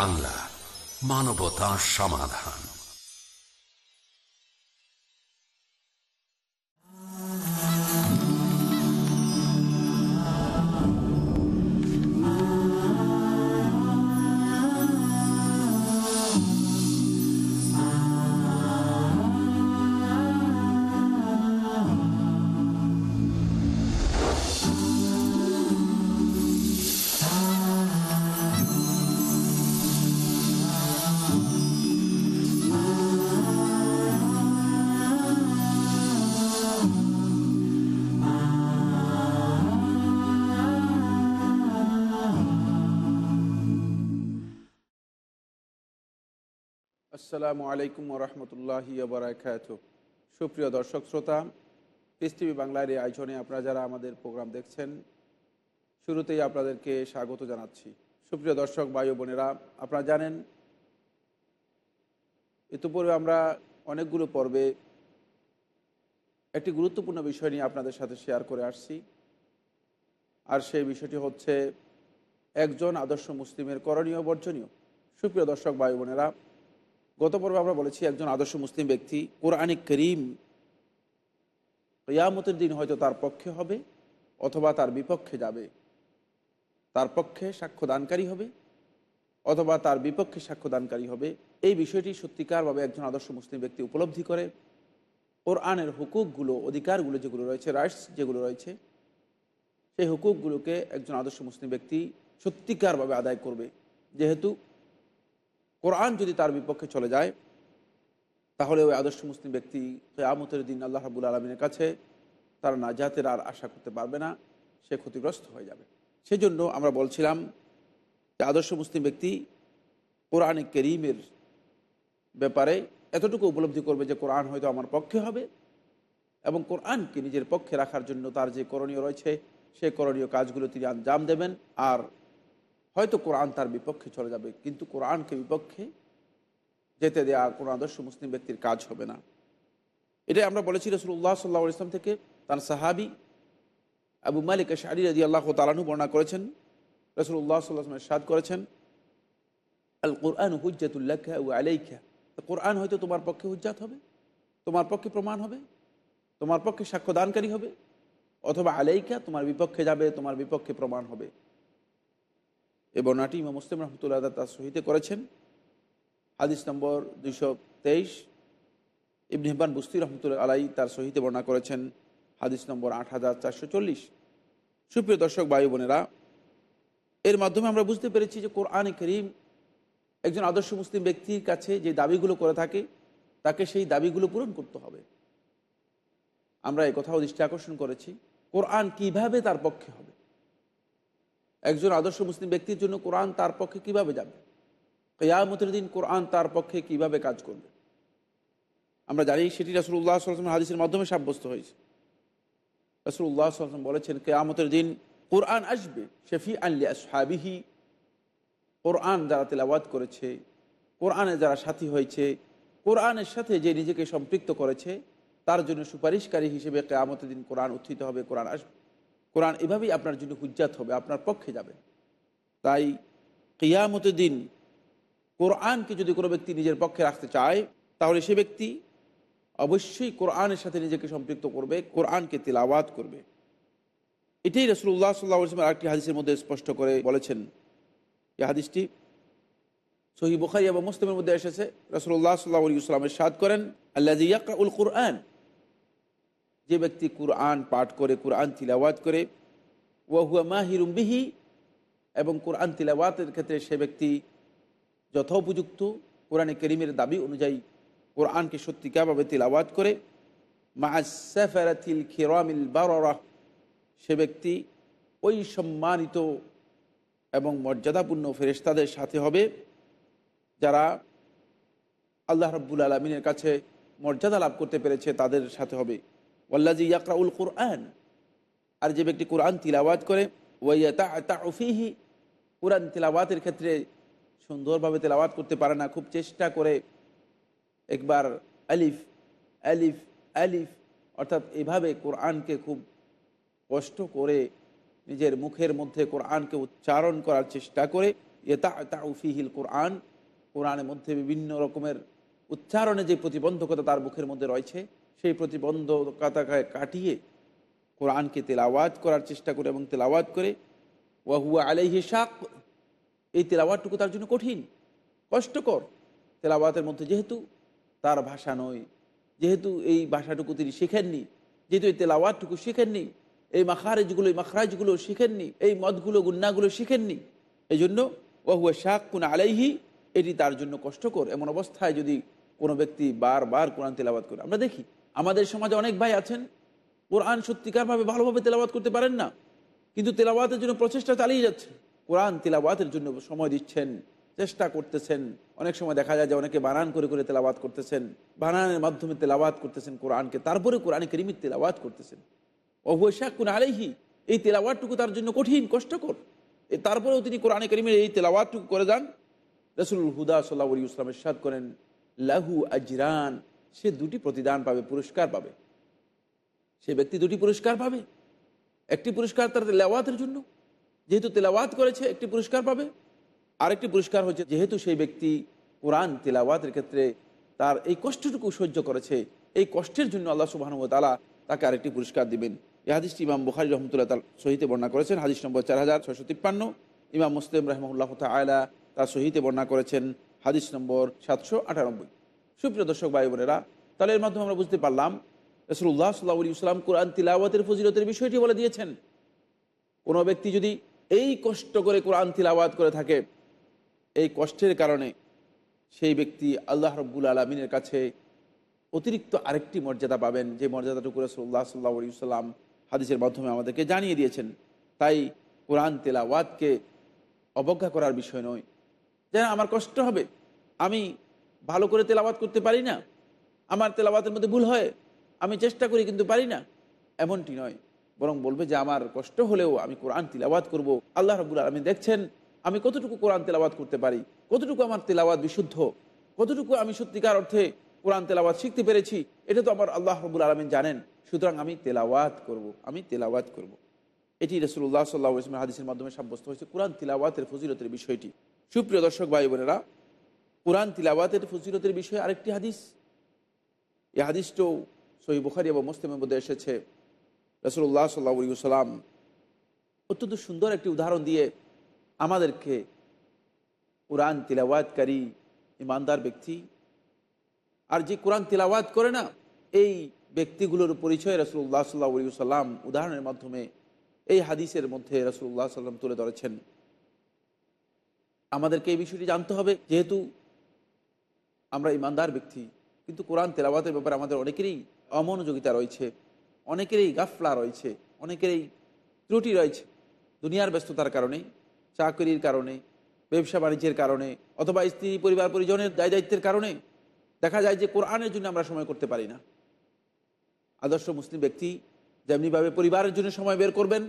বাংলা মানবতা সমাধান। আসসালামু আলাইকুম রহমতুল্লাহি বারাকাত সুপ্রিয় দর্শক, শ্রোতা পিস টিভি বাংলার এই আয়োজনে আপনারা যারা আমাদের প্রোগ্রাম দেখছেন, শুরুতেই আপনাদেরকে স্বাগত জানাচ্ছি। সুপ্রিয় দর্শক ও বোনেরা, আপনারা জানেন, ইতিপূর্বে আমরা অনেকগুলো পর্বে একটি গুরুত্বপূর্ণ বিষয় নিয়ে আপনাদের সাথে শেয়ার করে আসছি। আর সেই বিষয়টি হচ্ছে, একজন আদর্শ মুসলিমের করণীয় বর্জনীয়। সুপ্রিয় দর্শক, ভাই বোনেরা গত পর্বে আমরা বলেছি একজন আদর্শ মুসলিম ব্যক্তি কোরআনিক করিম কেয়ামতের দিন হয়তো তার পক্ষে হবে অথবা তার বিপক্ষে যাবে। তার পক্ষে সাক্ষ্যদানকারী হবে অথবা তার বিপক্ষে সাক্ষ্যদানকারী হবে। এই বিষয়টি সত্যিকারভাবে একজন আদর্শ মুসলিম ব্যক্তি উপলব্ধি করে। কোরআনের হুকুকগুলো, অধিকারগুলো যেগুলো রয়েছে, রাইটস যেগুলো রয়েছে, সেই হুকুকগুলোকে একজন আদর্শ মুসলিম ব্যক্তি সত্যিকারভাবে আদায় করবে। যেহেতু কোরআন যদি তার বিপক্ষে চলে যায়, তাহলে ওই আদর্শ মুসলিম ব্যক্তি কেয়ামতের দিন আল্লাহ রাবুল আলমিনের কাছে তার নাজাতের আর আশা করতে পারবে না, সে ক্ষতিগ্রস্ত হয়ে যাবে। সেজন্য আমরা বলছিলাম যে আদর্শ মুসলিম ব্যক্তি কোরআনে করিমের ব্যাপারে এতটুকু উপলব্ধি করবে যে কোরআন হয়তো আমার পক্ষে হবে এবং কোরআনকে নিজের পক্ষে রাখার জন্য তার যে করণীয় রয়েছে, সে করণীয় কাজগুলো তিনি আঞ্জাম দেবেন, আর হয়তো কোরআন তার বিপক্ষে চলে যাবে, কিন্তু কোরআনকে বিপক্ষে যেতে দেওয়া কোনো আদর্শ মুসলিম ব্যক্তির কাজ হবে না। এটাই আমরা বলেছি রসুল্লাহ সাল্লাহ ইসলাম থেকে তার সাহাবি আবু মালিক শাহরি রাজি আল্লাহ তালানু বর্ণনা করেছেন রসুল্লাহ সাল্লাহ সাদ করেছেন আল কোরআন হুজ্জাতুল্লাহ ও আলাইখা কোরআন হয়তো তোমার পক্ষে হুজ্জাত হবে, তোমার পক্ষে প্রমাণ হবে, তোমার পক্ষে সাক্ষ্যদানকারী হবে, অথবা আলাইকা তোমার বিপক্ষে যাবে, তোমার বিপক্ষে প্রমাণ হবে। এ বর্ণাটি ইমা মুসলিম রহমতুল্লাহ তার সহিতে করেছেন। হাদিস নম্বর দুইশো তেইশ। ইবন বুস্তি রহমতুল্লাহ আলাই তার সহিতে বর্ণনা করেছেন। হাদিস নম্বর আট হাজার চারশো চল্লিশ। সুপ্রিয় দর্শক বায়ু বোনেরা, এর মাধ্যমে আমরা বুঝতে পেরেছি যে কোরআন করিম একজন আদর্শ মুসলিম ব্যক্তির কাছে যে দাবিগুলো করে থাকে, তাকে সেই দাবিগুলো পূরণ করতে হবে। আমরা এই কথাও দৃষ্টি আকর্ষণ করেছি। কোরআন কীভাবে তার পক্ষে হবে? একজন আদর্শ মুসলিম ব্যক্তির জন্য কোরআন তার পক্ষে কীভাবে যাবে? কেয়ামতের দিন কোরআন তার পক্ষে কীভাবে কাজ করবে? আমরা জানি সেটি রাসুল্লাহ সাল্লাম হাদিসের মাধ্যমে সাব্যস্ত হয়েছে। রাসুল্লাহ সাল্লাম বলেছেন, কেয়ামতের দিন কোরআন আসবে শেফি আনলি আসহাবিহি কোরআন যারা তেলাওয়াত করেছে কোরআনে যারা সাথী হয়েছে, কোরআনের সাথে যে নিজেকে সম্পৃক্ত করেছে, তার জন্য সুপারিশকারী হিসেবে কেয়ামতের দিন কোরআন উত্থিত হবে, কোরআন আসবে। কোরআন এভাবেই আপনার জন্য হুজ্জাত হবে, আপনার পক্ষে যাবে। তাই কেয়ামতের দিন কোরআনকে যদি কোনো ব্যক্তি নিজের পক্ষে রাখতে চায়, তাহলে সে ব্যক্তি অবশ্যই কোরআনের সাথে নিজেকে সম্পৃক্ত করবে, কোরআনকে তেলাওয়াত করবে। এটাই রসুল্লাহ সাল্লাহ আরেকটি হাদিসের মধ্যে স্পষ্ট করে বলেছেন। এই হাদিসটি সহি বুখারি এবং মুসলিমের মধ্যে এসেছে। রসুল্লাহ সাল্লাহ ইসলামের সাদ করেন আল্লাহ উল কোরআন। যে ব্যক্তি কুরআন পাঠ করে, কুরআন তিলাওয়াত করে ওয়াহুয়া মাহিরুম বিহি, এবং কোরআন তিলাওয়াতের ক্ষেত্রে সে ব্যক্তি যথোপযুক্ত কোরআনে করিমের দাবি অনুযায়ী কোরআনকে সত্যিকারভাবে তিলাওয়াত করে। মাসাফারাতিল খিরামিল বাররা, সে ব্যক্তি ওই সম্মানিত এবং মর্যাদাপূর্ণ ফেরেস্তাদের সাথে হবে, যারা আল্লাহ রব্বুল আলমিনের কাছে মর্যাদা লাভ করতে পেরেছে, তাদের সাথে হবে। ওয়াল্লাজি ইয়াকরাউল কোরআন আর যে ব্যক্তি কোরআন তিলাওয়াত করে ওয়াইয়াফিহি কোরআন তিলাওয়াতের ক্ষেত্রে সুন্দরভাবে তেলাওয়াত করতে পারে না, খুব চেষ্টা করে একবার আলিফ আলিফ আলিফ, অর্থাৎ এভাবে কোরআনকে খুব কষ্ট করে নিজের মুখের মধ্যে কোরআনকে উচ্চারণ করার চেষ্টা করে ইয়েতা তাউফিহিল কোরআন কোরআনের মধ্যে বিভিন্ন রকমের উচ্চারণে যে প্রতিবন্ধকতা তার মুখের মধ্যে রয়েছে সেই প্রতিবন্ধকতাকে কাটিয়ে কোরআনকে তেলাওয়াত করার চেষ্টা করে এবং তেলাওয়াত করে, ওয়াহুয়া আলাইহি শাক, এই তেলাওয়াতটুকু তার জন্য কঠিন, কষ্টকর। তেলাওয়াতের মধ্যে যেহেতু তার ভাষা নয়, যেহেতু এই ভাষাটুকু তিনি শেখেননি, যেহেতু এই তেলাওয়াতটুকু শেখেননি, এই মাখারেজগুলো, এই মাখরাজগুলো শিখেননি, এই মদগুলো, গুন্নাগুলো শিখেননি এই জন্য ওহুয়া শাক কোন আলাইহি, এটি তার জন্য কষ্টকর। এমন অবস্থায় যদি কোনো ব্যক্তি বারবার কোরআন তেলাওয়াত করে, আমরা দেখি আমাদের সমাজে অনেক ভাই আছেন, কোরআন সত্যিকারভাবে ভালোভাবে তেলাওয়াত করতে পারেন না, কিন্তু তেলাওয়াতের জন্য প্রচেষ্টা চালিয়ে যাচ্ছেন। কোরআন তেলাওয়াতের জন্য সময় দিচ্ছেন, চেষ্টা করতেছেন। অনেক সময় দেখা যায় যে অনেকে বানান করে করে তেলাওয়াত করতেছেন, বানানের মাধ্যমে তেলাওয়াত করতেছেন কোরআনকে, তারপরে কোরআন করিমির তেলাওয়াত করতেছেন। অবৈশাখ কোন আলাইহি, এই তেলাওয়াতটুকু তার জন্য কঠিন, কষ্টকর। তারপরেও তিনি কোরআনে করিমের এই তেলাওয়াতটুকু করে যান। রসুল হুদা সাল্লাহ ইসলামের সাদ করেন, লাহু আজরান সে দুটি প্রতিদান পাবে, পুরস্কার পাবে। সে ব্যক্তি দুটি পুরস্কার পাবে। একটি পুরস্কার তার তেলাওয়াতের জন্য। যেহেতু তেলাওয়াত করেছে, একটি পুরস্কার পাবে। আরেকটি পুরস্কার হচ্ছে, যেহেতু সেই ব্যক্তি কোরআন তেলাওয়াতের ক্ষেত্রে তার এই কষ্টটুকু সহ্য করেছে, এই কষ্টের জন্য আল্লাহ সুবাহানু তালা তাকে আরেকটি পুরস্কার দিবেন। এই হাদিসটি ইমাম বুখারি রহমতুল্লাহ তার সহিতে বর্ণনা করেছেন। হাদিস নম্বর চার হাজার ছশো তিপ্পান্ন। ইমাম মুসলিম রহমুল্লাহ আয়লা তার সহিতে বর্ণনা করেছেন। হাদিস নম্বর সাতশো আটানব্বই। সুপ্রিয় দর্শক ভাই বোনেরা, তাহলে এর মাধ্যমে আমরা বুঝতে পারলাম রসুল্লাহ সাল্লাহ ইসলাম কোরআন তিলাওয়াতের ফজিলতের বিষয়টি বলে দিয়েছেন। কোনো ব্যক্তি যদি এই কষ্ট করে কোরআন তিলাওয়াত করে থাকে, এই কষ্টের কারণে সেই ব্যক্তি আল্লাহ রব্বুল আলমিনের কাছে অতিরিক্ত আরেকটি মর্যাদা পাবেন, যে মর্যাদাটুকু রসুল্লাহ সাল্লাহ আলী সাল্লাম হাদিসের মাধ্যমে আমাদেরকে জানিয়ে দিয়েছেন। তাই কোরআন তেলাওয়াতকে অবজ্ঞা করার বিষয় নয়। যেন আমার কষ্ট হবে, আমি ভালো করে তেলাওয়াত করতে পারি না, আমার তেলাওয়াতের মধ্যে ভুল হয়, আমি চেষ্টা করি কিন্তু পারি না, এমনটি নয়। বরং বলবে যে, আমার কষ্ট হলেও আমি কোরআন তিলাওয়াত করব। আল্লাহ রবুল আলমী দেখছেন, আমি কতটুকু কোরআন তেলাওয়াত করতে পারি, কতটুকু আমার তেলাওয়াত বিশুদ্ধ, কতটুকু আমি সত্যিকার অর্থে কোরআন তেলাওয়াত শিখতে পেরেছি, এটা তো আমার আল্লাহ রবুল আলমিন জানেন। সুতরাং আমি তেলাওয়াত করব, আমি তেলাওয়াত করব। এটি রসুল্লাহ সাল্লাহ ইসলামের হাদিসের মাধ্যমে সাব্যস্ত হয়েছে, কোরআন তিলাওয়াতের ফজিলতের বিষয়টি। সুপ্রিয় দর্শক ভাই বোনেরা কোরআন তিলাওয়াতের ফজিলতের বিষয়ে আরেকটি হাদিস। এই হাদিসটাও সহি বুখারি এবং মুসলিমের মধ্যে এসেছে। রসুল্লাহ সাল্লা সাল্লাম অত্যন্ত সুন্দর একটি উদাহরণ দিয়ে আমাদেরকে কোরআন তিলাওয়াতকারী ইমানদার ব্যক্তি আর যে কোরআন তিলাওয়াত করে না, এই ব্যক্তিগুলোর পরিচয় রসুল্লাহ সাল্লাহ সাল্লাম উদাহরণের মাধ্যমে এই হাদিসের মধ্যে রসুল্লাহ সাল্লাম তুলে ধরেছেন। আমাদেরকে এই বিষয়টি জানতে হবে, যেহেতু আমরা ইমানদার ব্যক্তি, কিন্তু কোরআন তেলাওয়াতের ব্যাপারে আমাদের অনেকেরই অমনোযোগিতা রয়েছে, অনেকেরই গাফলা রয়েছে, অনেকেরই ত্রুটি রয়েছে দুনিয়ার ব্যস্ততার কারণে, চাকরির কারণে, ব্যবসা বাণিজ্যের কারণে, অথবা স্ত্রী, পরিবার, পরিজনের দায় দায়িত্বের কারণে দেখা যায় যে কোরআনের জন্য আমরা সময় করতে পারি না। আদর্শ মুসলিম ব্যক্তি যেমনিভাবে পরিবারের জন্য সময় বের করবেন,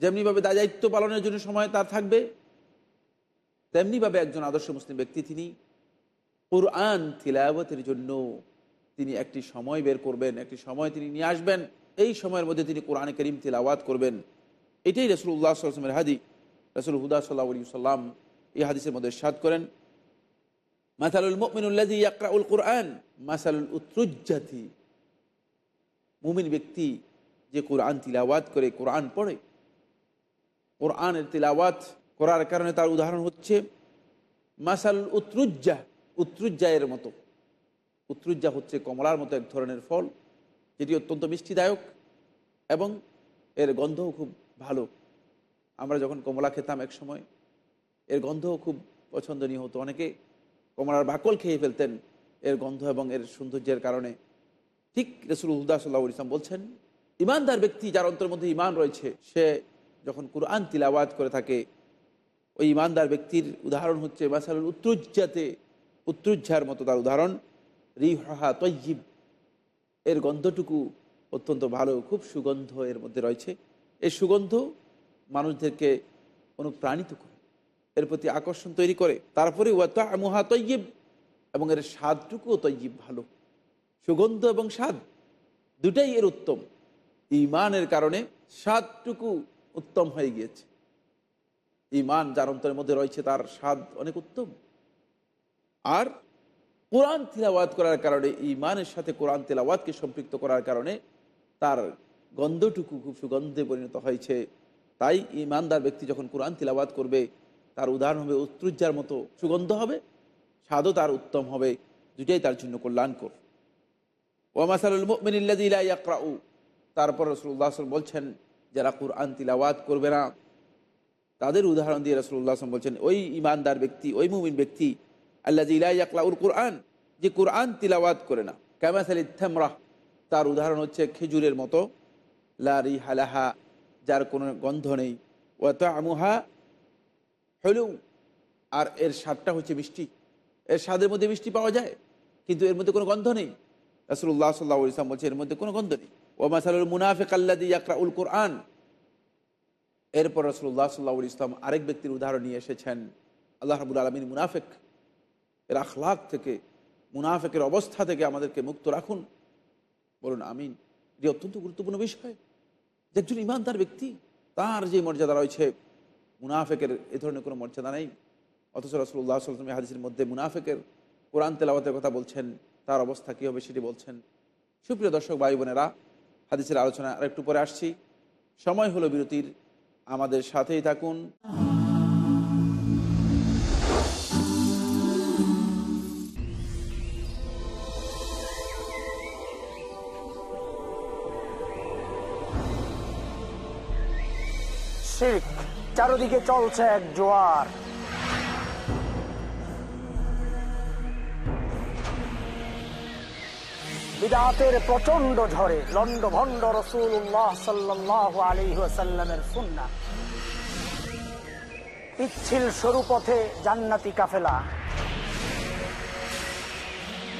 যেমনিভাবে দায় দায়িত্ব পালনের জন্য সময় তার থাকবে, তেমনিভাবে একজন আদর্শ মুসলিম ব্যক্তি তিনি কোরআন তিলাবতের জন্য তিনি একটি সময় বের করবেন, একটি সময় তিনি নিয়ে আসবেন। এই সময়ের মধ্যে তিনি কোরআনে করিম তিলাওয়াত করবেন। এটাই রসুল্লাহ সাল্লামের হাদি। রসুল হুদা সাল্লাহ সাল্লাম এই হাদিসের মধ্যে সাদ করেন, মাসালুল মিনুল্লাদি ইয়াকরাউল কোরআন, মাসালুল উত্রুজ্জাতি। মুমিন ব্যক্তি যে কোরআন তিলাওয়াত করে, কোরআন পড়ে, কোরআনের তিলাওয়াত করার কারণে তার উদাহরণ হচ্ছে মাসাল উত্রুজ্জা। উত্রুজ্জায়ের মতো। উত্রুজ্জা হচ্ছে কমলার মতো এক ধরনের ফল, যেটি অত্যন্ত মিষ্টিদায়ক এবং এর গন্ধও খুব ভালো। আমরা যখন কমলা খেতাম এক সময়, এর গন্ধও খুব পছন্দনীয় হতো। অনেকে কমলার বাকল খেয়ে ফেলতেন এর গন্ধ এবং এর সৌন্দর্যের কারণে। ঠিক রসুল উদ্দাহ সাল্লাহ ইসলাম বলছেন, ইমানদার ব্যক্তি যার অন্তর মধ্যে ইমান রয়েছে, সে যখন কুরআন তিলাওয়াত করে থাকে, ওই ইমানদার ব্যক্তির উদাহরণ হচ্ছে, মাসালুল উত্তরুজ্জাতে উত্তরুজ্জার মতো তার উদাহরণ, রিহা তৈজিব এর গন্ধটুকু অত্যন্ত ভালো, খুব সুগন্ধ এর মধ্যে রয়েছে। এই সুগন্ধ মানুষদেরকে অনুপ্রাণিত করে, এর প্রতি আকর্ষণ তৈরি করে। তারপরে ওয়াতা মুহা তৈজিব এবং এর স্বাদটুকুও তৈজিব ভালো। সুগন্ধ এবং স্বাদ দুটাই এর উত্তম। ইমানের কারণে স্বাদটুকু উত্তম হয়ে গিয়েছে। ইমান যার অন্তরের মধ্যে রয়েছে, তার স্বাদ অনেক উত্তম। আর কোরআন তিলাওয়াত করার কারণে ইমানের সাথে কোরআন তিলাওয়াতকে সম্পৃক্ত করার কারণে তার গন্ধটুকু খুব সুগন্ধে পরিণত হয়েছে। তাই ইমানদার ব্যক্তি যখন কোরআন তিলাওয়াত করবে, তার উদাহরণ হবে উত্তরুজ্জার মতো সুগন্ধ হবে, স্বাদও তার উত্তম হবে। দুটাই তার জন্য কল্যাণকর। ওয়ামাসালুল মিনিল্লাদিলা ইয়াকরাউ। তারপর রসুল্লাহ আসলাম বলছেন, যারা কোরআন তিলাওয়াত করবে না, তাদের উদাহরণ দিয়ে রসুল্লাহ আসলাম বলছেন, ওই ইমানদার ব্যক্তি, ওই মুমিন ব্যক্তি আল্লাহ ইলা ইয়াকলাউল কোরআন, যে কোরআন তিলাওয়াত করে না। ক্যামাসাল ইথামরাহ তার উদাহরণ হচ্ছে খেজুরের মতো। লারি হালাহা যার কোনো গন্ধ নেই। ও আমুহা হলেও আর এর স্বাদটা হচ্ছে মিষ্টি। এর স্বাদের মধ্যে মিষ্টি পাওয়া যায়, কিন্তু এর মধ্যে কোনো গন্ধ নেই। রসুল্লাহ সাল্লাহ ইসলাম বলছে, এর মধ্যে কোনো গন্ধ নেই। ও মাসালুল মুনাফিক আল্লাদি ইয়াকরাউল কোরআন। এরপর রসুল্লাহ সাল্লাহ ইসলাম আরেক ব্যক্তির উদাহরণ নিয়ে এসেছেন, আল্লাহ রাবুল আলমিন মুনাফেক। এর আখলাক থেকে, মুনাফেকের অবস্থা থেকে আমাদেরকে মুক্ত রাখুন। বলুন, আমিন। এটি অত্যন্ত গুরুত্বপূর্ণ বিষয়। যে একজন ইমানদার ব্যক্তি, তার যে মর্যাদা রয়েছে, মুনাফেকের এ ধরনের কোনো মর্যাদা নেই। অথচ রসুল্লাহ সাল্লাম হাদিসের মধ্যে মুনাফেকের কোরআন তেলাওয়াতের কথা বলছেন, তার অবস্থা কী হবে সেটি বলছেন। সুপ্রিয় দর্শক, ভাই বোনেরা, হাদিসের আলোচনা আর একটু পরে আসছি। সময় হলো বিরতির। আমাদের সাথেই থাকুন। শিখ চারদিকে চলছে এক জোয়ার। বিদাতের প্রচণ্ড ঝড়ে লন্ড ভন্ড রসুল্লাহ সাল্লাহ আলী সাল্লামের সুন্না পিচ্ছিল সরু পথে জান্নাতি কাফেলা।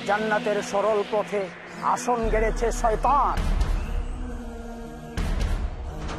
জান্নাতের সরল পথে আসন গেড়েছে শয়তান।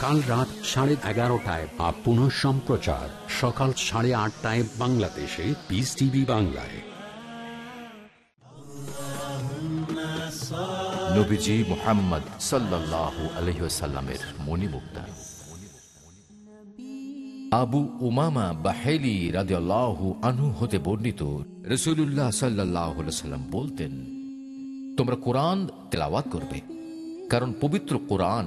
কাল রাত সাড়ে এগারোটায় বা পুনঃ সম্প্রচার। সকাল সাড়ে আটটায় বাংলাদেশে পিস টিভি বাংলায়। মোহাম্মদ সাল্লাহ আবু বাহেলি হতে বর্ণিত বলতেন, তোমরা কোরআন তেলাওয়াত করবে, কারণ পবিত্র কোরআন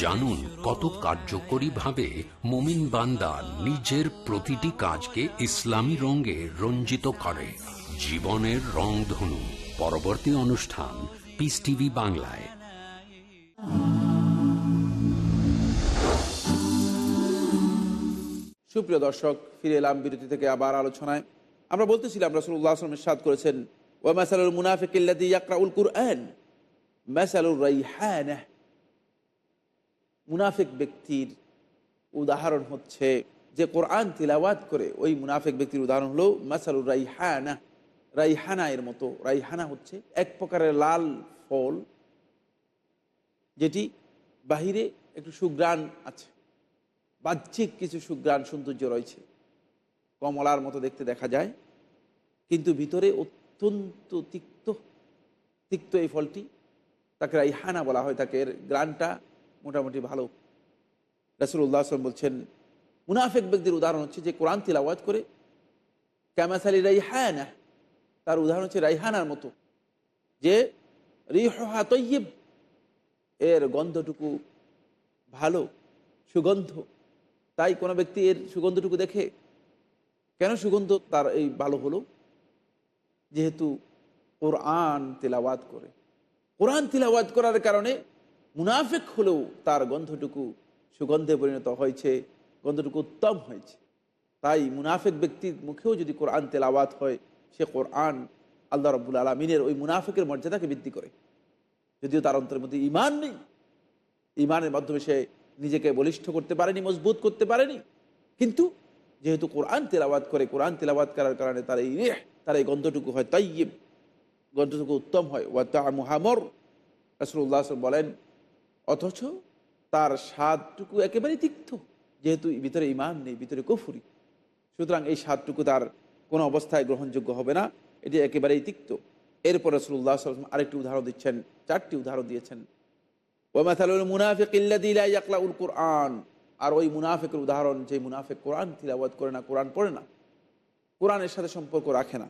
জানুন কত কার্যকরীভাবে মোমিন বান্দা নিজের প্রতিটি কাজকে ইসলামী রঙে রঞ্জিত করে। জীবনের রং ধনু। পরবর্তী অনুষ্ঠান পিস টিভি বাংলায়। সুপ্রিয় দর্শক, ফিরে এলাম বিরতি থেকে আবার আলোচনায়। আমরা বলতেছিলাম রসুল্লাহ আসলামের সাদ করেছেন ওয়ামাসালুল মুনাফিকিল্লাদি ইয়াকরাউল কুরআন, মাসালুর রাইহানাহ। মুনাফিক ব্যক্তির উদাহরণ হচ্ছে যে কোরআন তিলাওয়াত করে ওই মুনাফিক ব্যক্তির উদাহরণ হলো মাসালুর রাইহানা রাইহানা এর মতো। রাইহানা হচ্ছে এক প্রকারের লাল ফল যেটি বাহিরে একটু সুগ্রাণ আছে, বাহ্যিক কিছু সুগ্রাণ সৌন্দর্য রয়েছে, কমলার মতো দেখতে দেখা যায়, কিন্তু ভিতরে অত্যন্ত তিক্ত তিক্ত এই ফলটি তাকে রাইহানা বলা হয়। তাকে এর গ্রানটা মোটামুটি ভালো। রাসুল্লাহ আসলাম বলছেন, মুনাফেক ব্যক্তির উদাহরণ হচ্ছে যে কোরআন তিলাওয়াত করে ক্যামাসালি রাইহানা, তার উদাহরণ হচ্ছে রাইহানার মতো, যে রিহা এর গন্ধটুকু ভালো, সুগন্ধ, তাই কোনো ব্যক্তি এর সুগন্ধটুকু দেখে, কেন সুগন্ধ তার এই ভালো হলো? যেহেতু কোরআন তিলাওয়াত করে। কোরআন তিলাওয়াত করার কারণে মুনাফেক হলেও তার গন্ধটুকু, সুগন্ধে পরিণত হয়েছে, গন্ধটুকু উত্তম হয়েছে। তাই মুনাফেক ব্যক্তির মুখেও যদি কোরআন তেলাওয়াত হয়, সে কোরআন আল্লাহ রব্বুল আলমিনের ওই মুনাফেকের মর্যাদাকে বৃদ্ধি করে। যদিও তার অন্তরের মধ্যে ইমান নেই। ইমানের মাধ্যমে সে নিজেকে বলিষ্ঠ করতে পারেনি, মজবুত করতে পারেনি। কিন্তু যেহেতু কোরআন তেলাওয়াত করে, কোরআন তেলাওয়াত করার কারণে তার এই রেহ, তার এই গন্ধটুকু হয় তাই গন্ধটুকু উত্তম হয়। ওয়া তা মুহামর রাসুল্লাহ বলেন অথচ তার স্বাদটুকু একেবারেই তিক্ত, যেহেতু ভিতরে ইমান নেই, ভিতরে কুফুরি। সুতরাং এই স্বাদটুকু তার কোনো অবস্থায় গ্রহণযোগ্য হবে না, এটি একেবারেই তিক্ত। এরপর রসুল্লাহ সাল্লাম আরেকটি উদাহরণ দিচ্ছেন, চারটি উদাহরণ দিয়েছেন। ওমাথালুল মুনাফিক ইয়াকলাউল কোরআন আর ওই মুনাফিকের উদাহরণ, যে মুনাফিক কোরআন তিলাবাদ করে না, কোরআন পড়ে না, কোরআনের সাথে সম্পর্ক রাখে না।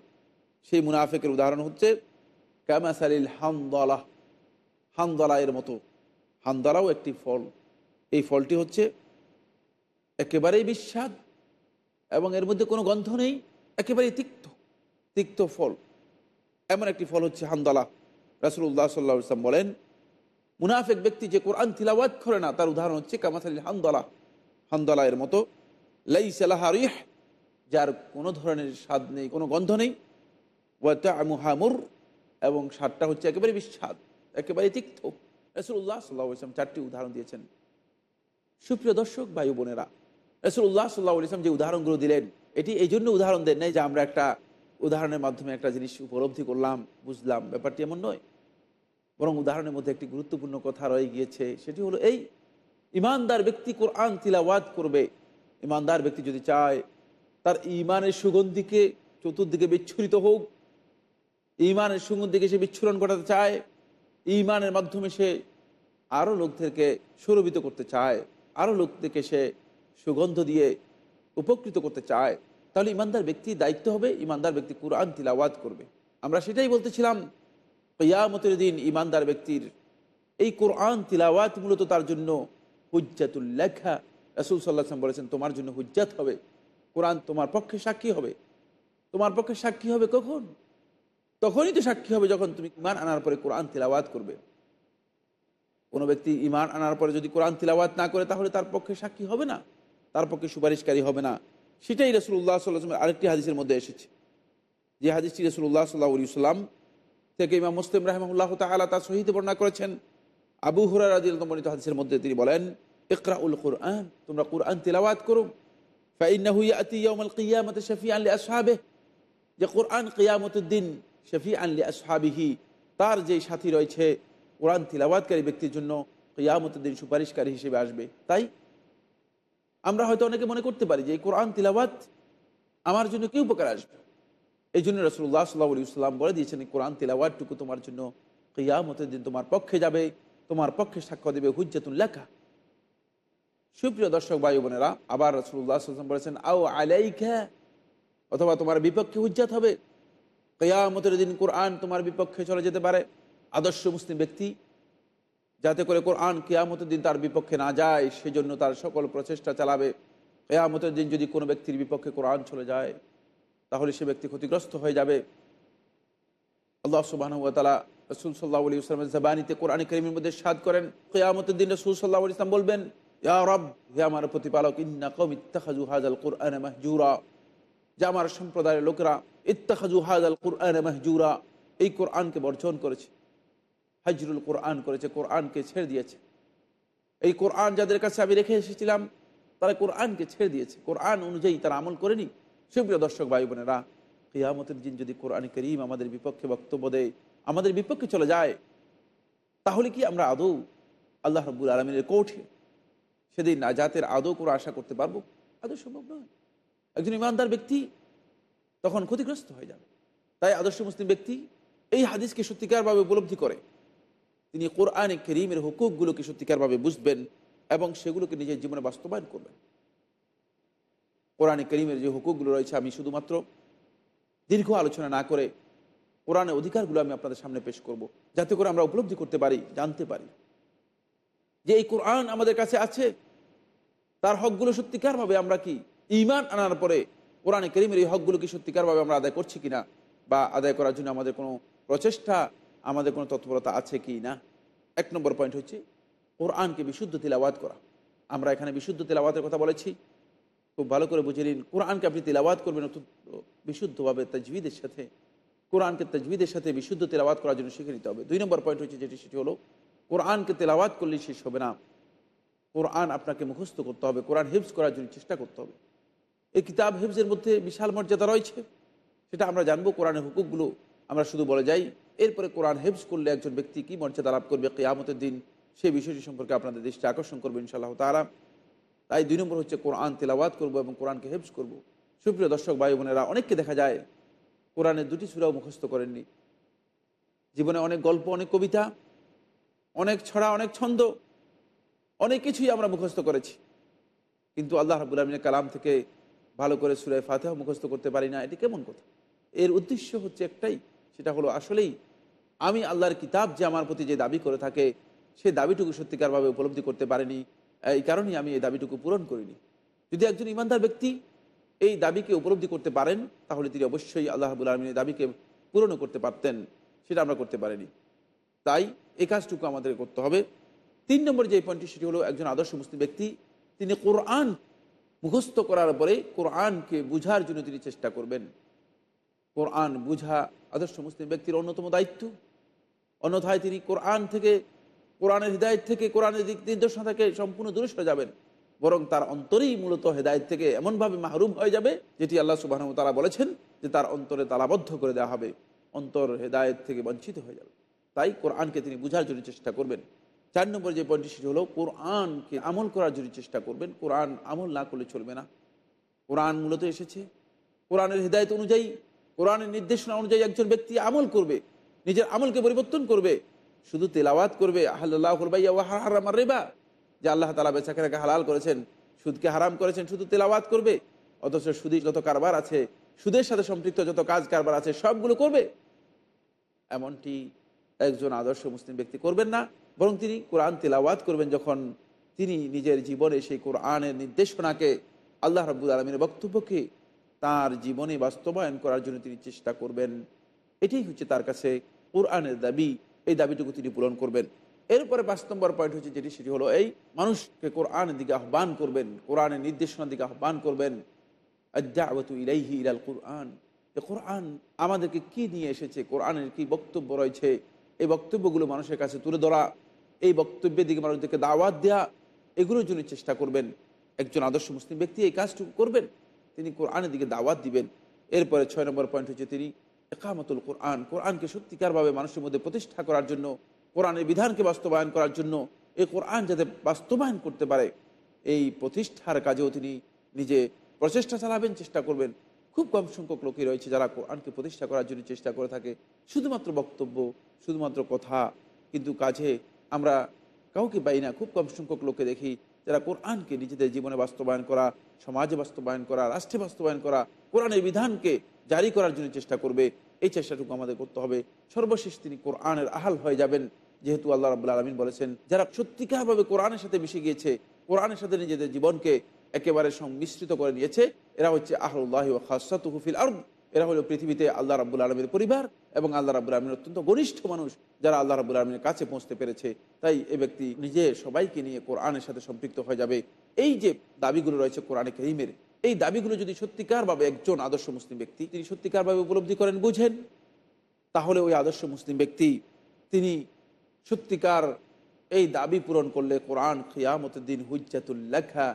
সেই মুনাফিকের উদাহরণ হচ্ছে কামাসালিল হামদলা হামদলা এর মতো হামদলাও একটি ফল। এই ফলটি হচ্ছে একেবারেই বিস্বাদ এবং এর মধ্যে কোনো গন্ধ নেই, একেবারেই তিক্ত তিক্ত ফল। এমন একটি ফল হচ্ছে হামদলা রাসুল্লাহ সাল্লা ইসলাম বলেন, মুনাফেক ব্যক্তি যে কোরআন তিলাওয়াত করে না, তার উদাহরণ হচ্ছে কামাসালিল হামদলা হামদলা এর মতো লাই সালাহারিহ যার কোনো ধরনের স্বাদ নেই, কোনো গন্ধ নেই। ওয়াতা মুহামুর এবং স্বাদটা হচ্ছে একেবারে বিস্বাদ একেবারে তিক্ত। রসুল্লাহ সাল্লাহ ইসলাম চারটি উদাহরণ দিয়েছেন। সুপ্রিয় দর্শক, ভাই বোনেরা রসুল্লাহ সাল্লাহ ইসলাম যে উদাহরণগুলো দিলেন, এটি এই জন্য উদাহরণ দেন নাই যে আমরা একটা উদাহরণের মাধ্যমে একটা জিনিস উপলব্ধি করলাম, বুঝলাম, ব্যাপারটি এমন নয়। বরং উদাহরণের মধ্যে একটি গুরুত্বপূর্ণ কথা রয়ে গিয়েছে, সেটি হলো এই, ইমানদার ব্যক্তি কোরআন তিলাওয়াত করবে। ইমানদার ব্যক্তি যদি চায়, তার ইমানের সুগন্ধিকে চতুর্দিকে বিচ্ছুরিত হোক, ইমানের সুগন্ধিকে সে বিচ্ছুরণ ঘটাতে চায় ইমানের মাধ্যমে সে আরও লোকদেরকে সুরভিত করতে চায় আরও লোকদেরকে সে সুগন্ধ দিয়ে উপকৃত করতে চায়, তাহলে ইমানদার ব্যক্তির দায়িত্ব হবে, ইমানদার ব্যক্তি কোরআন তিলাওয়াত করবে। আমরা সেটাই বলতেছিলাম, কেয়ামতের দিন ইমানদার ব্যক্তির এই কোরআন তিলাওয়াত মূলত তার জন্য হুজ্জাতুল লেখা। রসুল সাল্লাহাম বলেছেন, তোমার জন্য হুজ্জাত হবে। কোরআন তোমার পক্ষে সাক্ষী হবে। তোমার পক্ষে সাক্ষী হবে কখন? তখনই তো সাক্ষী হবে যখন তুমি ইমান আনার পরে কোরআন তিলাওয়াত করবে। কোনো ব্যক্তি ইমান আনার পরে যদি কোরআন তিলাওয়াত না করে, তাহলে তার পক্ষে সাক্ষী হবে না। তার পক্ষে সুপারিশকারী হবে না। সেটাই রসুল্লাহ সাল্লাহামের আরেকটি হাদিসের মধ্যে এসেছে। যে হাদিসটি রসুল্লাহ সাল্লাহ সাল্লাম থেকে ইমাম মুসলিম রাহমুল্লাহ তালা তার সহিত বর্ণনা করেছেন। আবু হুরার আদিলতমনিত হাদিসের মধ্যে তিনি বলেন ইকরা উল কোরআন, তোমরা কোরআন তিলাওয়াত করো। ইয়াউমাল কিয়ামতি শাফিআন লিআসহাবিহি। যে কোরআন কিয়ামতের দিন শফিআন লিআসহাবিহি, তার যে সাথী রয়েছে, কোরআন তিলাওয়াতকারী ব্যক্তির জন্য কিয়ামতের দিন সুপারিশকারী হিসেবে আসবে। তাই আমরা হয়তো অনেকে মনে করতে পারি যে এই কোরআন তিলাওয়াত আমার জন্য কি উপকার আসবে? এই জন্য রসুল্লাহ সাল্লাহ সাল্লাম বলে দিয়েছেন কোরআন তিলাওয়াতটুকু তোমার জন্য কিয়ামতের দিন তোমার পক্ষে যাবে, তোমার পক্ষে সাক্ষ্য দেবে হুজ্জাতুল লেখা সুপ্রিয় দর্শক ভাই বোনেরা, আবার রসুল্লাহ বলেছেন, আও আলাইখা অথবা তোমার বিপক্ষে হুজ্জাত হবে। কেয়ামতের দিন কোরআন তোমার বিপক্ষে চলে যেতে পারে। আদর্শ মুসলিম ব্যক্তি যাতে করে কোরআন কেয়ামতের দিন তার বিপক্ষে না যায়, সেজন্য তার সকল প্রচেষ্টা চালাবে। কেয়ামতের দিন যদি কোনো ব্যক্তির বিপক্ষে কোরআন চলে যায়, তাহলে সে ব্যক্তি ক্ষতিগ্রস্ত হয়ে যাবে। আল্লাহ সুবাহ তালা রসুল সাল্লাহ আলী ইসলামের জবানিতে কোরআন করিমের মধ্যে সাদ করেন, কেয়ামতের দিন রসুল সাল্লাহ ইসলাম বলবেন আমার প্রতিপালক, ইন্না কম ইত্তাখাজু হাজাল কোরআন মাহজুরা। যে আমার সম্প্রদায়ের লোকেরা ইত্তাখাজু হাজাল কোরআন মাহজুরা। এই কোরআনকে বর্জন করেছে। হাজরুল কোরআন করেছে, কোরআনকে ছেড়ে দিয়েছে। এই কোরআন যাদের কাছে আমি রেখে এসেছিলাম, তারা কোরআনকে ছেড়ে দিয়েছে। কোরআন অনুযায়ী তারা আমল করেনি। সুপ্রিয় দর্শক ভাই বোনেরা, কিয়ামতের দিন যদি কোরআন করিম আমাদের বিপক্ষে বক্তব্য দেয়, আমাদের বিপক্ষে চলে যায়, তাহলে কি আমরা আদৌ আল্লাহ রব্বুল আলমিনের কৌঠে সেদিন নাজাতের আদৌ করে আশা করতে পারব? আদৌ সম্ভব নয়। একজন ইমানদার ব্যক্তি তখন ক্ষতিগ্রস্ত হয়ে যাবে। তাই আদর্শ মুসলিম ব্যক্তি এই হাদিসকে সত্যিকারভাবে উপলব্ধি করে। তিনি কোরআনে করিমের হুকুকগুলোকে সত্যিকারভাবে বুঝবেন এবং সেগুলোকে নিজের জীবনে বাস্তবায়ন করবেন। কোরআনে করিমের যে হুকুকগুলো রয়েছে আমি শুধুমাত্র দীর্ঘ আলোচনা না করে কোরআনের অধিকারগুলো আমি আপনাদের সামনে পেশ করব। যাতে করে আমরা উপলব্ধি করতে পারি, জানতে পারি। যে এই কোরআন আমাদের কাছে আছে, তার হকগুলো সত্যিকারভাবে আমরা কি ইমান আনার পরে কোরআনে করিমের এই হকগুলো কি সত্যিকারভাবে আমরা আদায় করছি কিনা বা আদায় করার জন্য আমাদের কোনো প্রচেষ্টা, আমাদের কোনো তৎপরতা আছে কি না এক নম্বর পয়েন্ট হচ্ছে কোরআনকে বিশুদ্ধ তিলাবাদ করা। আমরা এখানে বিশুদ্ধ তিলাবাতের কথা বলেছি। খুব ভালো করে বুঝে নিন, কোরআনকে আপনি তিলাবাদ করবেন অত্যন্ত বিশুদ্ধভাবে তাজবিদের সাথে, কোরআনকে তাজবিদের সাথে বিশুদ্ধ তেলাবাদ করার জন্য শিখে নিতে হবে। দুই নম্বর পয়েন্ট হচ্ছে যেটি, সেটি হলো কোরআনকে তেলাবাদ করলে শেষ হবে না। কোরআন আপনাকে মুখস্থ করতে হবে, কোরআন হিফজ করার জন্য চেষ্টা করতে হবে। এই কিতাব হিফজের মধ্যে বিশাল মর্যাদা রয়েছে। সেটা আমরা জানব, কোরআনের হুকুকগুলো আমরা শুধু বলে যাই। এরপরে কোরআন হেফজ করলে একজন ব্যক্তি কী মর্যাদা লাভ করবে কেয়ামতের দিন? সেই বিষয়টি সম্পর্কে আপনাদের দৃষ্টি আকর্ষণ করব ইনশাআল্লাহ তারা তাই দুই নম্বর হচ্ছে কোরআন তেলাওয়াত করব এবং কোরআনকে হেফজ করব। সুপ্রিয় দর্শক, ভাই বোনেরা, অনেককে দেখা যায় কোরআনের দুটি সুরাও মুখস্থ করেননি। জীবনে অনেক গল্প, অনেক কবিতা, অনেক ছড়া, অনেক ছন্দ, অনেক কিছুই আমরা মুখস্থ করেছি। কিন্তু আল্লাহ রাবুল আলমিনের কালাম থেকে ভালো করে সুরায় ফাতেহা মুখস্থ করতে পারি না, এটি কেমন কথা? এর উদ্দেশ্য হচ্ছে একটাই, সেটা হলো আসলেই আমি আল্লাহর কিতাব যে আমার প্রতি যে দাবি করে থাকে, সে দাবিটুকু সত্যিকারভাবে উপলব্ধি করতে পারিনি, এই কারণেই আমি এই দাবিটুকু পূরণ করিনি। যদি একজন ইমানদার ব্যক্তি এই দাবিকে উপলব্ধি করতে পারেন, তাহলে তিনি অবশ্যই আল্লাহ রাবুল আলমিনের দাবিকে পূরণও করতে পারতেন, সেটা আমরা করতে পারিনি। তাই এই কাজটুকু আমাদের করতে হবে। তিন নম্বর যে পয়েন্টটি, সেটি হলো একজন আদর্শ মুসলিম ব্যক্তি, তিনি কোরআন মুখস্থ করার পরে কোরআনকে বুঝার জন্য তিনি চেষ্টা করবেন। কোরআন বুঝা আদর্শ মুসলিম ব্যক্তির অন্যতম দায়িত্ব। অন্যথায় তিনি কোরআন থেকে, কোরআনের হৃদায়ত থেকে, কোরআনের দিক নির্দেশনা থেকে সম্পূর্ণ দূরে সরে যাবেন। বরং তার অন্তরেই মূলত হেদায়ত থেকে এমনভাবে মাহরুম হয়ে যাবে, যেটি আল্লাহ সুবাহ তারা বলেছেন যে তার অন্তরে তালাবদ্ধ করে দেওয়া হবে। অন্তর হেদায়ত থেকে বঞ্চিত হয়ে যাবে। তাই কোরআনকে তিনি বুঝার জন্য চেষ্টা করবেন। চার নম্বর যে পয়েন্টটি সেটি হলো, কোরআনকে আমল করার জন্য চেষ্টা করবেন, কোরআন আমল না করলে চলবে না। কোরআন মূলত এসেছে। কোরআনের হৃদায়ত অনুযায়ী, কোরআনের নির্দেশনা অনুযায়ী একজন ব্যক্তি আমল করবে, নিজের আমলকে পরিবর্তন করবে, শুধু তেলাওয়াত করবে আল্লাহ রেবা, যে আল্লাহ তালা বেচাকেরাকে হালাল করেছেন, সুদকে হারাম করেছেন, শুধু তেলাওয়াত করবে, অথচ সুদী যত কারবার আছে, সুদের সাথে সম্পৃক্ত যত কাজ কারবার আছে, সবগুলো করবে। এমনটি একজন আদর্শ মুসলিম ব্যক্তি করবেন না। বরং তিনি কোরআন তেলাওয়াত করবেন যখন তিনি নিজের জীবনে সেই কোরআনের নির্দেশনাকে আল্লাহ রাবুল আলমীর বক্তব্যকে তার জীবনে বাস্তবায়ন করার জন্য তিনি চেষ্টা করবেন। এটাই হচ্ছে তার কাছে কোরআনের দাবি। এই দাবিটুকু তিনি পূরণ করবেন। এরপরে পাঁচ নম্বর পয়েন্ট হচ্ছে যেটি, সেটি হলো এই, মানুষকে কোরআনের দিকে আহ্বান করবেন, কোরআনের নির্দেশনার দিকে আহ্বান করবেন। ইলাইহি ইলাল কোরআন। কোরআন আমাদেরকে কি নিয়ে এসেছে? কোরআনের কি বক্তব্য রয়েছে? এই বক্তব্যগুলো মানুষের কাছে তুলে ধরা এই বক্তব্যের দিকে মানুষদেরকে দাওয়াত দেওয়া এগুলোর জন্য চেষ্টা করবেন। একজন আদর্শ মুসলিম ব্যক্তি এই কাজটুকু করবেন, তিনি কোরআনের দিকে দাওয়াত দিবেন। এরপরে ছয় নম্বর পয়েন্ট হচ্ছে তিনি একামতুল কোরআন, কোরআনকে সত্যিকারভাবে মানুষের মধ্যে প্রতিষ্ঠা করার জন্য, কোরআনের বিধানকে বাস্তবায়ন করার জন্য, এই কোরআন যাতে বাস্তবায়ন করতে পারে, এই প্রতিষ্ঠার কাজেও তিনি নিজে প্রচেষ্টা চালাবেন, চেষ্টা করবেন। খুব কম সংখ্যক লোকই রয়েছে যারা কোরআনকে প্রতিষ্ঠা করার জন্য চেষ্টা করে থাকে। শুধুমাত্র বক্তব্য, শুধুমাত্র কথা, কিন্তু কাজে আমরা কাউকে পাই না। খুব কম সংখ্যক লোককে দেখি যারা কোরআনকে নিজেদের জীবনে বাস্তবায়ন করা, সমাজে বাস্তবায়ন করা, রাষ্ট্রে বাস্তবায়ন করা, কোরআনের বিধানকে জারি করার জন্য চেষ্টা করবে। এই চেষ্টাটুকু আমাদের করতে হবে। সর্বশেষ তিনি কোরআনের আহাল হয়ে যাবেন। যেহেতু আল্লাহ রাবুল্লা আলমিন বলেছেন, যারা সত্যিকারভাবে কোরআনের সাথে মিশে গিয়েছে, কোরআনের সাথে নিজেদের জীবনকে একেবারে সংমিশ্রিত করে নিয়েছে, এরা হচ্ছে আহরুল্লাহ খাসাত হুফিল আরব এরা হলো পৃথিবীতে আল্লাহ রাবুল আলমীর পরিবার এবং আল্লাহ রাবুল আলমীর অত্যন্ত ঘনিষ্ঠ মানুষ যারা আল্লাহ রাবুল আলমীর কাছে পৌঁছতে পেরেছে। তাই এ ব্যক্তি নিজে সবাইকে নিয়ে কোরআনের সাথে সম্পৃক্ত হয়ে যাবে। এই যে দাবিগুলো রয়েছে কোরআনে করিমের, এই দাবিগুলো যদি সত্যিকারভাবে একজন আদর্শ মুসলিম ব্যক্তি তিনি সত্যিকারভাবে উপলব্ধি করেন, বুঝেন, তাহলে ওই আদর্শ মুসলিম ব্যক্তি তিনি সত্যিকার এই দাবি পূরণ করলে কোরআন খিয়ামতের দিন হুজ্জাতুল্লাখা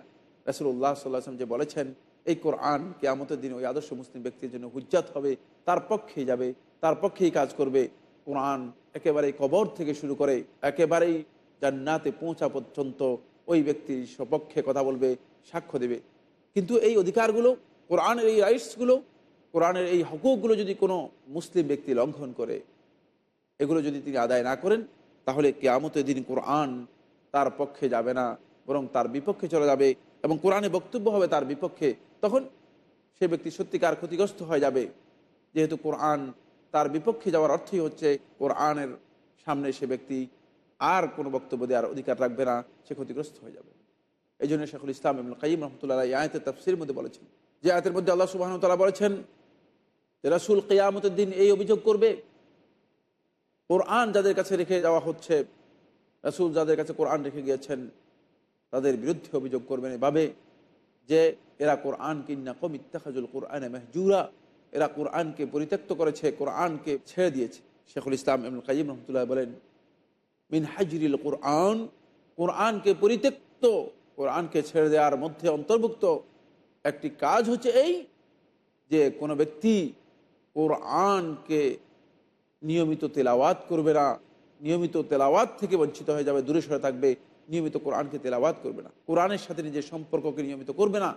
রাসুল্লাহ সাল্লাম যে বলেছেন এই কোরআন কেয়ামতের দিন ওই আদর্শ মুসলিম ব্যক্তির জন্য হুজ্জাত হবে, তার পক্ষেই যাবে, তার পক্ষেই কাজ করবে। কোরআন একেবারেই কবর থেকে শুরু করে একেবারেই জান্নাতে পৌঁছা পর্যন্ত ওই ব্যক্তির সপক্ষে কথা বলবে, সাক্ষ্য দেবে। কিন্তু এই অধিকারগুলো, কোরআনের এই রাইটসগুলো, কোরআনের এই হকুকগুলো যদি কোনো মুসলিম ব্যক্তি লঙ্ঘন করে, এগুলো যদি তিনি আদায় না করেন, তাহলে কেয়ামতের দিন কোরআন তার পক্ষে যাবে না, বরং তার বিপক্ষে চলে যাবে এবং কোরআনে বক্তব্য হবে তার বিপক্ষে। তখন সে ব্যক্তি সত্যিকার ক্ষতিগ্রস্ত হয়ে যাবে। যেহেতু কোরআন তার বিপক্ষে যাওয়ার অর্থই হচ্ছে কোরআনের সামনে সে ব্যক্তি আর কোনো বক্তব্য দেওয়ার অধিকার রাখবে না, সে ক্ষতিগ্রস্ত হয়ে যাবে। এই জন্য শেখুল ইসলাম ইবুল কাইম রহমতুল্লাহ এই আয়তের তাফসির মধ্যে বলেছেন। যে আয়তের মধ্যে আল্লাহ সুবাহতাল্লাহ বলেছেন রাসুল কেয়ামতের দিন এই অভিযোগ করবে। কোরআন যাদের কাছে রেখে যাওয়া হচ্ছে, রাসুল যাদের কাছে কোরআন রেখে গিয়েছেন, তাদের বিরুদ্ধে অভিযোগ করবেন এভাবে যে এরা কোরআন কিন্না কম ইত্তাখাজুল কোরআন মেহজুরা। এরা কোরআনকে পরিত্যক্ত করেছে, কোরআনকে ছেড়ে দিয়েছে। শেখুল ইসলাম এমন কাজিম রহমতুল্লাহ বলেন, মিন হাজরিল কোরআন কোরআনকে পরিত্যক্ত, কোরআনকে ছেড়ে দেওয়ার মধ্যে অন্তর্ভুক্ত একটি কাজ হচ্ছে এই যে কোনো ব্যক্তি কোরআনকে নিয়মিত তেলাওয়াত করবে না, নিয়মিত তেলাওয়াত থেকে বঞ্চিত হয়ে যাবে, দূরে সরে থাকবে, নিয়মিত কোরআনকে তেলাওয়াত করবে না। কোরআনের সাথে নিজের সম্পর্ককে নিয়মিত করবে না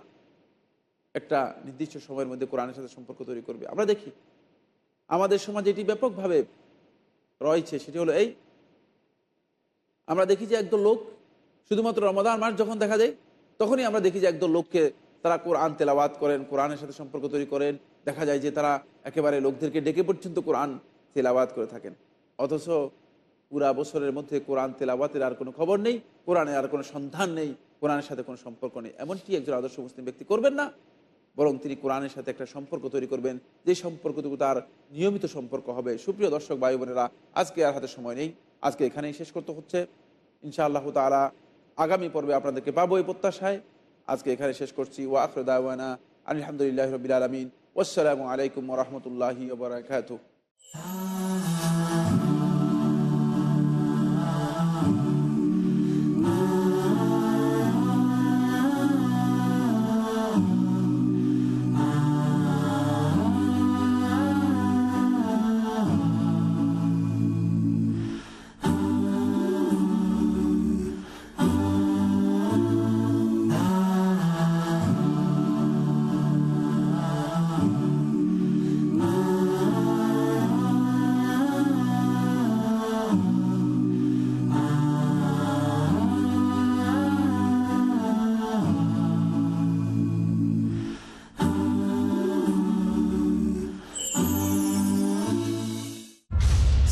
একটা নির্দিষ্ট সময়ের মধ্যে কোরআনের সাথে সম্পর্ক তৈরি করবে। আমরা দেখি, আমাদের সমাজে এটি ব্যাপকভাবে রয়েছে, সেটি হলো এই। আমরা দেখি যে একদল লোক, শুধুমাত্র রমাদান মাস যখন দেখা যায়, তখনই আমরা দেখি যে একদল লোককে তারা কোরআন তেলাওয়াত করেন, কোরআনের সাথে সম্পর্ক তৈরি করেন। দেখা যায় যে তারা একেবারে লোকদেরকে ডেকে পর্যন্ত কোরআন তেলাওয়াত করে থাকেন। অথচ পুরা বছরের মধ্যে কোরআন তেলাওয়াতের আর কোনো খবর নেই কোরআনের আর কোনো সন্ধান নেই, কোরআনের সাথে কোনো সম্পর্ক নেই। এমনটি একজন আদর্শ মুসলিম ব্যক্তি করবেন না। বরং তিনি কোরআনের সাথে একটা সম্পর্ক তৈরি করবেন, যে সম্পর্কটুকু তার নিয়মিত সম্পর্ক হবে। সুপ্রিয় দর্শক, ভাই বোনেরা, আজকে আর হাতে সময় নেই। আজকে এখানেই শেষ করতে হচ্ছে। ইনশাআল্লাহ তালা আগামী পর্বে আপনাদেরকে পাবো এই প্রত্যাশায়। আজকে এখানে শেষ করছি। ও আখরদাওয়ানা আলহামদুলিল্লাহ রবিল আলমিন। আসসালামু আলাইকুম রহমতুল্লাহি ওবরাকাত